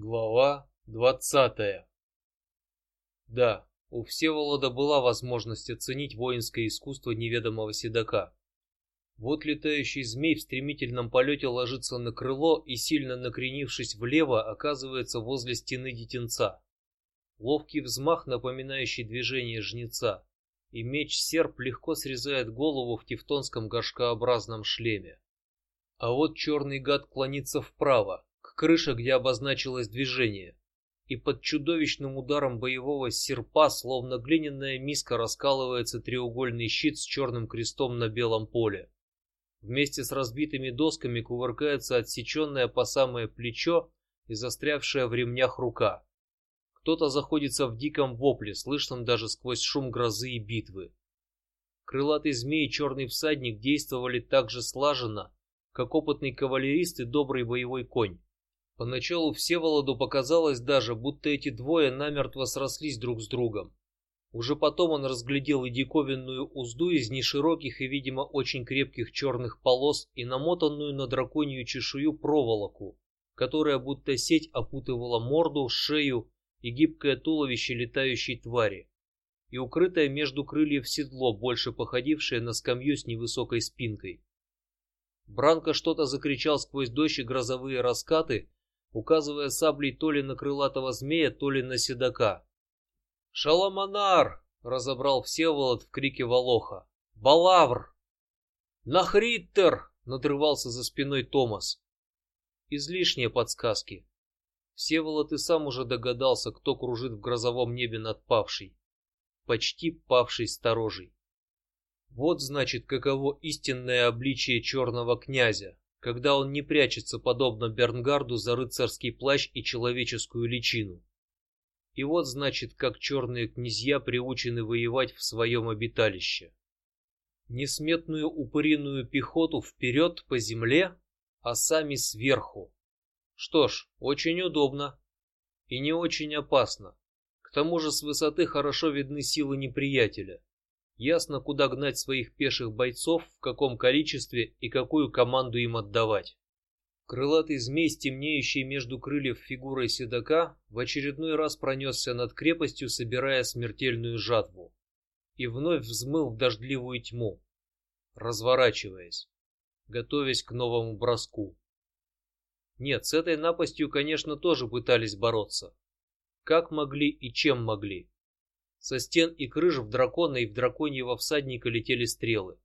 Глава двадцатая. Да, у Всеволода была возможность оценить воинское искусство неведомого седока. Вот летающий змей в стремительном полете ложится на крыло и сильно накренившись влево оказывается возле стены детенца. Ловкий взмах, напоминающий движение жнеца, и меч-серп легко срезает голову в тевтонском горшкообразном шлеме. А вот черный гад клонится вправо крыша, где обозначилось движение, и под чудовищным ударом боевого серпа, словно глиняная миска, раскалывается треугольный щит с черным крестом на белом поле. Вместе с разбитыми досками кувыркается отсеченное по самое плечо и застрявшая в ремнях рука. Кто-то заходится в диком вопле, слышном даже сквозь шум грозы и битвы. Крылатый змей и черный всадник действовали так же слаженно, как опытный кавалерист и добрый боевой конь. Поначалу Всеволоду показалось даже, будто эти двое намертво срослись друг с другом. Уже потом он разглядел и диковинную узду из нешироких и, видимо, очень крепких черных полос и намотанную на драконью чешую проволоку, которая будто сеть опутывала морду, шею и гибкое туловище летающей твари, и укрытое между крыльев седло, больше походившее на скамью с невысокой спинкой. Бранко что-то закричал сквозь дождь и грозовые раскаты, указывая саблей то ли на крылатого змея, то ли на седока. Шаламанар! разобрал Всеволод в крике Волоха. Балавр! Нахриттер! надрывался за спиной Томас. Излишние подсказки. Всеволод и сам уже догадался, кто кружит в грозовом небе над павшей, почти павшей сторожей. Вот значит, каково истинное обличие черного князя, когда он не прячется подобно Бернгарду за рыцарский плащ и человеческую личину. И вот значит, как черные князья приучены воевать в своем обиталище. Несметную упыриную пехоту вперед по земле, а сами сверху. Что ж, очень удобно и не очень опасно. К тому же с высоты хорошо видны силы неприятеля. Ясно, куда гнать своих пеших бойцов, в каком количестве и какую команду им отдавать. Крылатый змей, темнеющий между крыльев фигурой седока, в очередной раз пронесся над крепостью, собирая смертельную жатву, и вновь взмыл в дождливую тьму, разворачиваясь, готовясь к новому броску. Нет, с этой напастью, конечно, тоже пытались бороться, как могли и чем могли. Со стен и крыш в дракона и в драконьего всадника летели стрелы.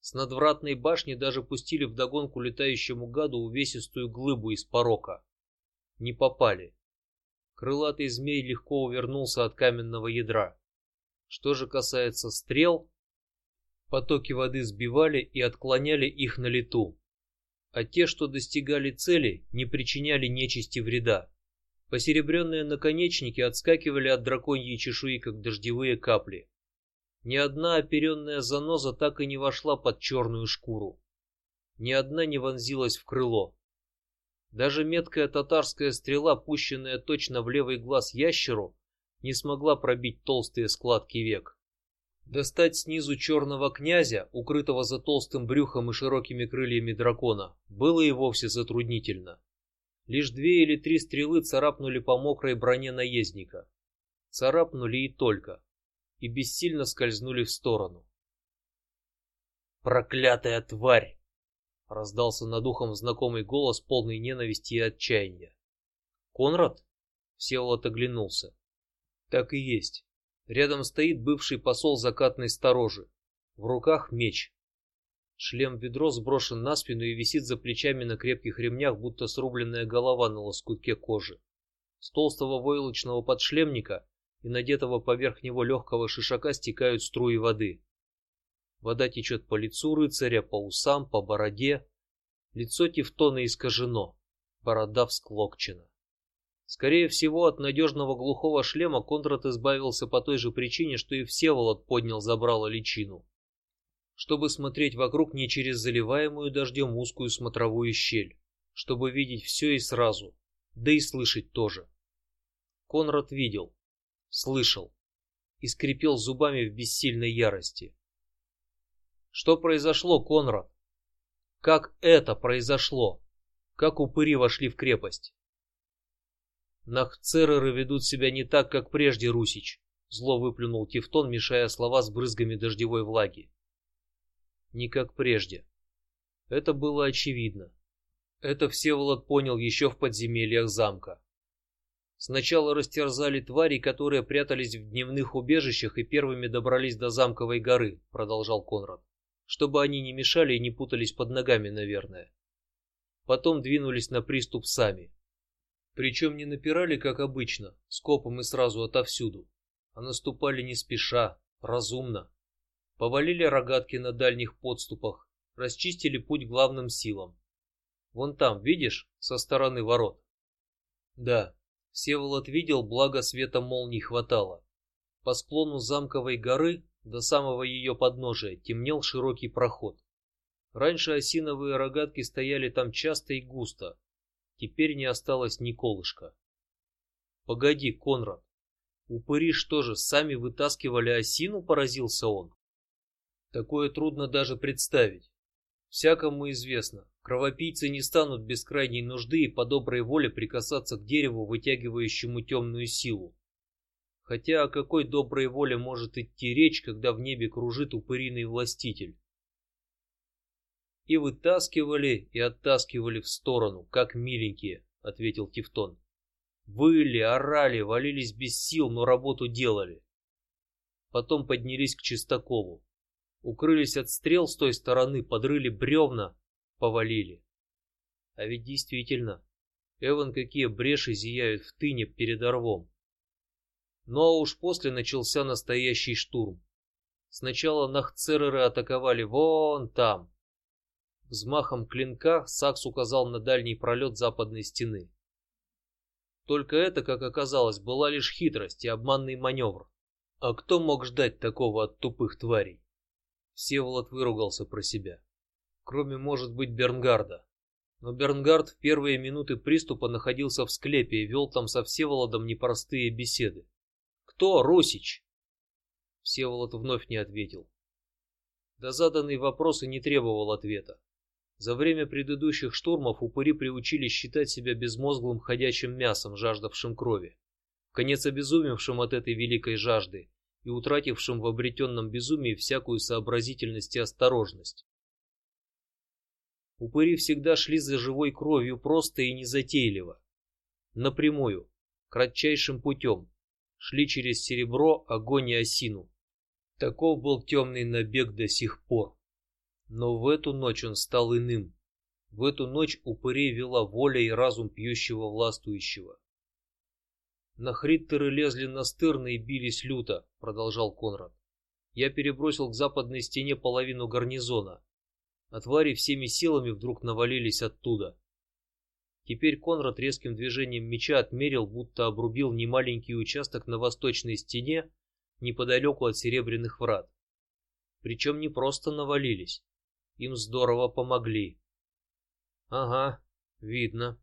С надвратной башни даже пустили в догонку летающему гаду увесистую глыбу из порока. Не попали. Крылатый змей легко увернулся от каменного ядра. Что же касается стрел, потоки воды сбивали и отклоняли их на лету, а те, что достигали цели, не причиняли нечисти вреда. Посеребренные наконечники отскакивали от драконьей чешуи, как дождевые капли. Ни одна оперенная заноза так и не вошла под черную шкуру. Ни одна не вонзилась в крыло. Даже меткая татарская стрела, пущенная точно в левый глаз ящеру, не смогла пробить толстые складки век. Достать снизу черного князя, укрытого за толстым брюхом и широкими крыльями дракона, было и вовсе затруднительно. Лишь две или три стрелы царапнули по мокрой броне наездника, царапнули и только, и бессильно скользнули в сторону. Проклятая тварь! Раздался над ухом знакомый голос, полный ненависти и отчаяния. Конрад? Всеволод оглянулся. Так и есть. Рядом стоит бывший посол закатной сторожи, в руках меч. Шлем-ведро сброшен на спину и висит за плечами на крепких ремнях, будто срубленная голова на лоскутке кожи. С толстого войлочного подшлемника и надетого поверх него легкого шишака стекают струи воды. Вода течет по лицу рыцаря, по усам, по бороде. Лицо Тевтона искажено, борода всклокчена. Скорее всего, от надежного глухого шлема Кондрат избавился по той же причине, что и Всеволод поднял забрало личину чтобы смотреть вокруг не через заливаемую дождем узкую смотровую щель, чтобы видеть все и сразу, да и слышать тоже. Конрад видел, слышал и скрипел зубами в бессильной ярости. Что произошло, Конрад? Как это произошло? Как упыри вошли в крепость? Нахцереры ведут себя не так, как прежде, Русич. Зло выплюнул Тевтон, мешая слова с брызгами дождевой влаги. Не как прежде. Это было очевидно. Это Всеволод понял еще в подземельях замка. Сначала растерзали твари, которые прятались в дневных убежищах и первыми добрались до замковой горы, продолжал Конрад, чтобы они не мешали и не путались под ногами, наверное. Потом двинулись на приступ сами. Причем не напирали, как обычно, скопом и сразу отовсюду, а наступали не спеша, разумно. Повалили рогатки на дальних подступах, расчистили путь главным силам. Вон там, видишь, со стороны ворот. Да, Всеволод видел, благо света молний хватало. По склону замковой горы до самого ее подножия темнел широкий проход. Раньше осиновые рогатки стояли там часто и густо, теперь не осталось ни колышка. Погоди, Конрад, упыри что же сами вытаскивали осину? Поразился он. Такое трудно даже представить. Всякому известно, кровопийцы не станут без крайней нужды и по доброй воле прикасаться к дереву, вытягивающему темную силу. Хотя о какой доброй воле может идти речь, когда в небе кружит упыриный властитель? И вытаскивали и оттаскивали в сторону, как миленькие, ответил Тевтон. Выли, орали, валились без сил, но работу делали. Потом поднялись к чистоколу укрылись от стрел с той стороны, подрыли бревна, повалили. А ведь действительно, Эван какие бреши зияют в тыне перед орвом. Ну а уж после начался настоящий штурм. Сначала нахцереры атаковали вон там. Взмахом клинка Сакс указал на дальний пролет западной стены. Только это, как оказалось, была лишь хитрость и обманный маневр. А кто мог ждать такого от тупых тварей? Всеволод выругался про себя. Кроме, может быть, Бернгарда. Но Бернгард в первые минуты приступа находился в склепе и вел там со Всеволодом непростые беседы. Кто Русич? Всеволод вновь не ответил. Да заданный вопрос и не требовал ответа. За время предыдущих штурмов упыри приучились считать себя безмозглым ходячим мясом, жаждавшим крови, конец обезумевшим от этой великой жажды и утратившим в обретенном безумии всякую сообразительность и осторожность. Упыри всегда шли за живой кровью просто и незатейливо, напрямую, кратчайшим путем, шли через серебро, огонь и осину. Таков был темный набег до сих пор. Но в эту ночь он стал иным. В эту ночь упырей вела воля и разум пьющего властвующего. Нахриттеры лезли настырно и бились люто, продолжал Конрад. Я перебросил к западной стене половину гарнизона. А твари всеми силами вдруг навалились оттуда. Теперь Конрад резким движением меча отмерил, будто обрубил немаленький участок на восточной стене, неподалеку от серебряных врат. Причем не просто навалились, им здорово помогли. Ага, видно.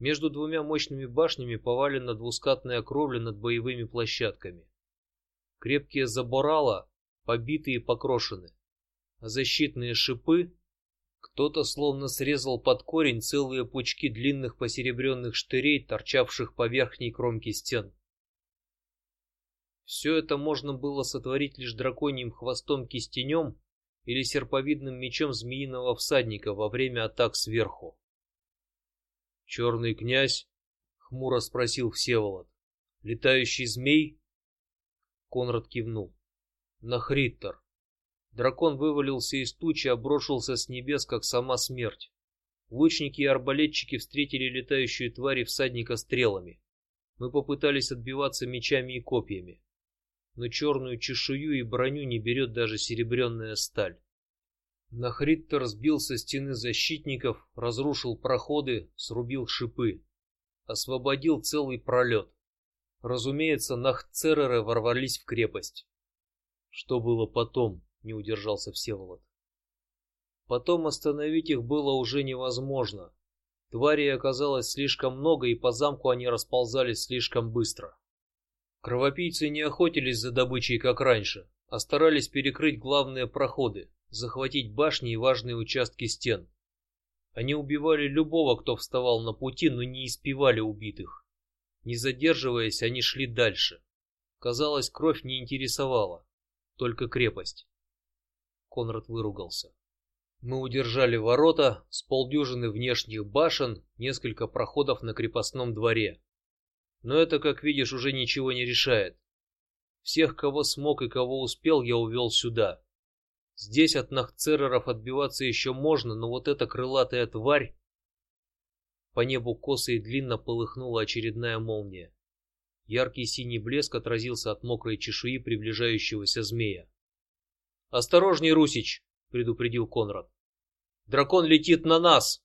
Между двумя мощными башнями повалена двускатная кровля над боевыми площадками. Крепкие заборала побиты и покрошены, защитные шипы кто-то словно срезал под корень целые пучки длинных посеребренных штырей, торчавших по верхней кромке стен. Все это можно было сотворить лишь драконьим хвостом кистенем или серповидным мечом змеиного всадника во время атак сверху. Черный князь? Хмуро спросил Всеволод. Летающий змей? Конрад кивнул. Нахриттер. Дракон вывалился из тучи, обрушился с небес, как сама смерть. Лучники и арбалетчики встретили летающую тварь и всадника стрелами. Мы попытались отбиваться мечами и копьями, но черную чешую и броню не берет даже серебряная сталь. Нахриттер сбил со стены защитников, разрушил проходы, срубил шипы, освободил целый пролет. Разумеется, нахцереры ворвались в крепость. Что было потом? Не удержался Всеволод. Потом остановить их было уже невозможно. Тварей оказалось слишком много, и по замку они расползались слишком быстро. Кровопийцы не охотились за добычей, как раньше, а старались перекрыть главные проходы, захватить башни и важные участки стен. Они убивали любого, кто вставал на пути, но не испевали убитых. Не задерживаясь, они шли дальше. Казалось, кровь не интересовала, только крепость. Конрад выругался. Мы удержали ворота с полдюжины внешних башен, несколько проходов на крепостном дворе. Но это, как видишь, уже ничего не решает. Всех, кого смог и кого успел, я увел сюда. Здесь от нахцереров отбиваться еще можно, но вот эта крылатая тварь. По небу косо и длинно полыхнула очередная молния. Яркий синий блеск отразился от мокрой чешуи приближающегося змея. Осторожней, Русич! предупредил Конрад. Дракон летит на нас.